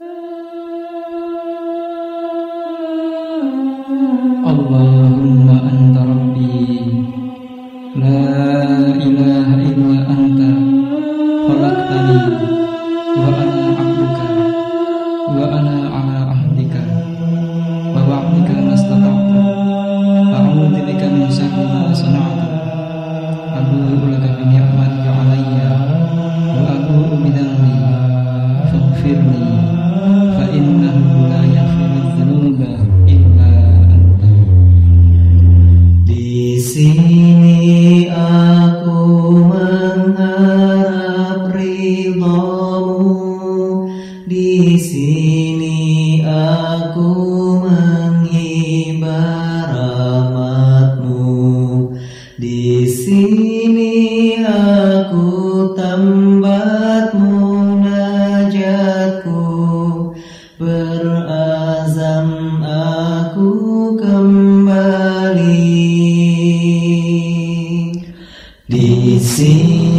Uh... sini aku tambat munajatku Berazam aku kembali. Di sini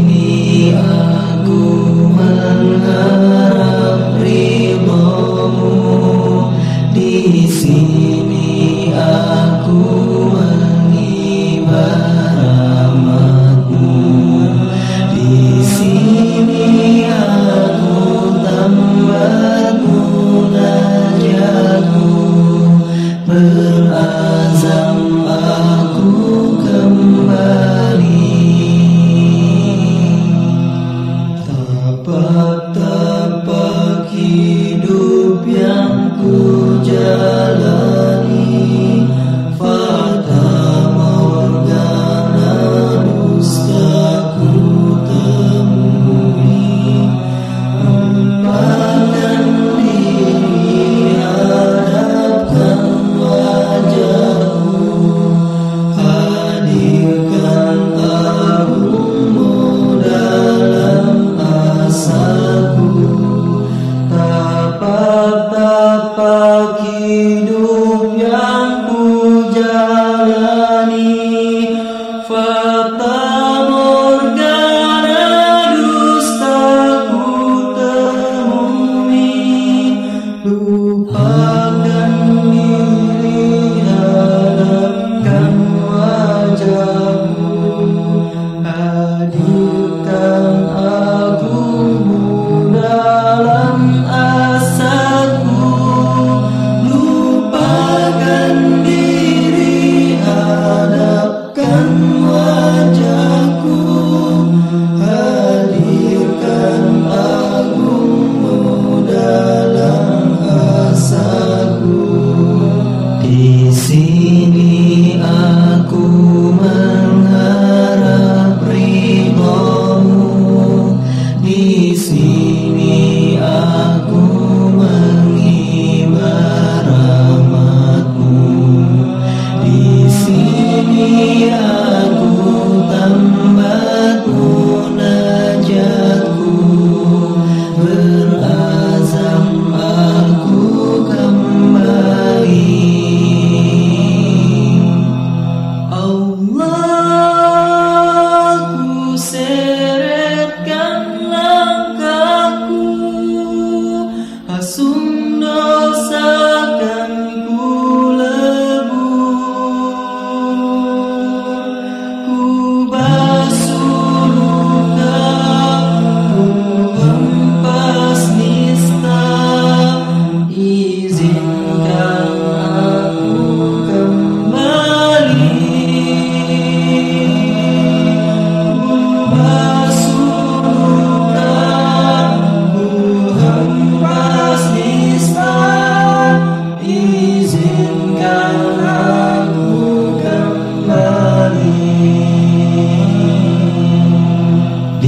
Sunno Sa.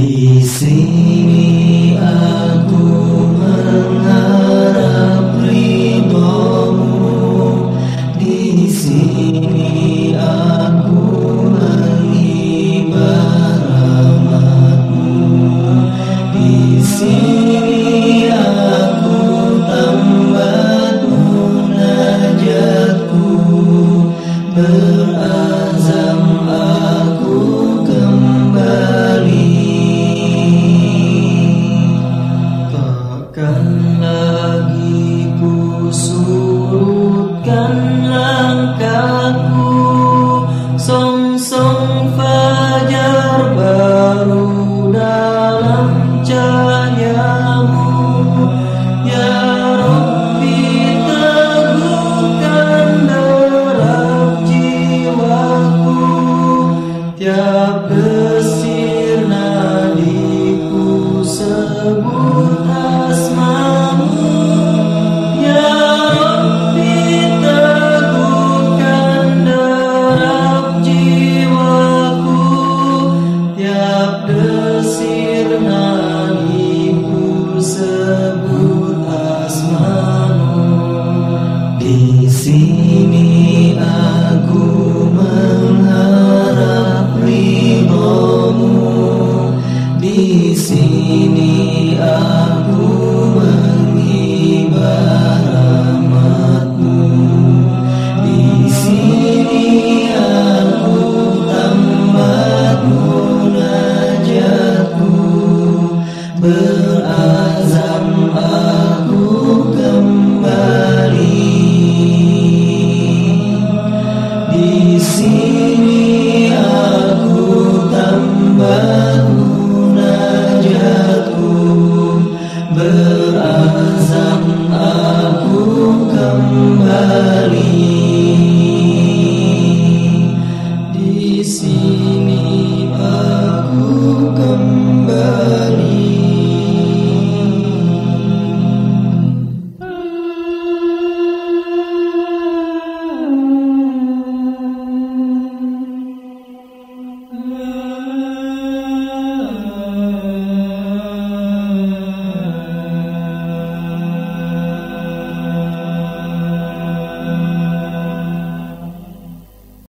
Easy. Tambat munajatku Berazam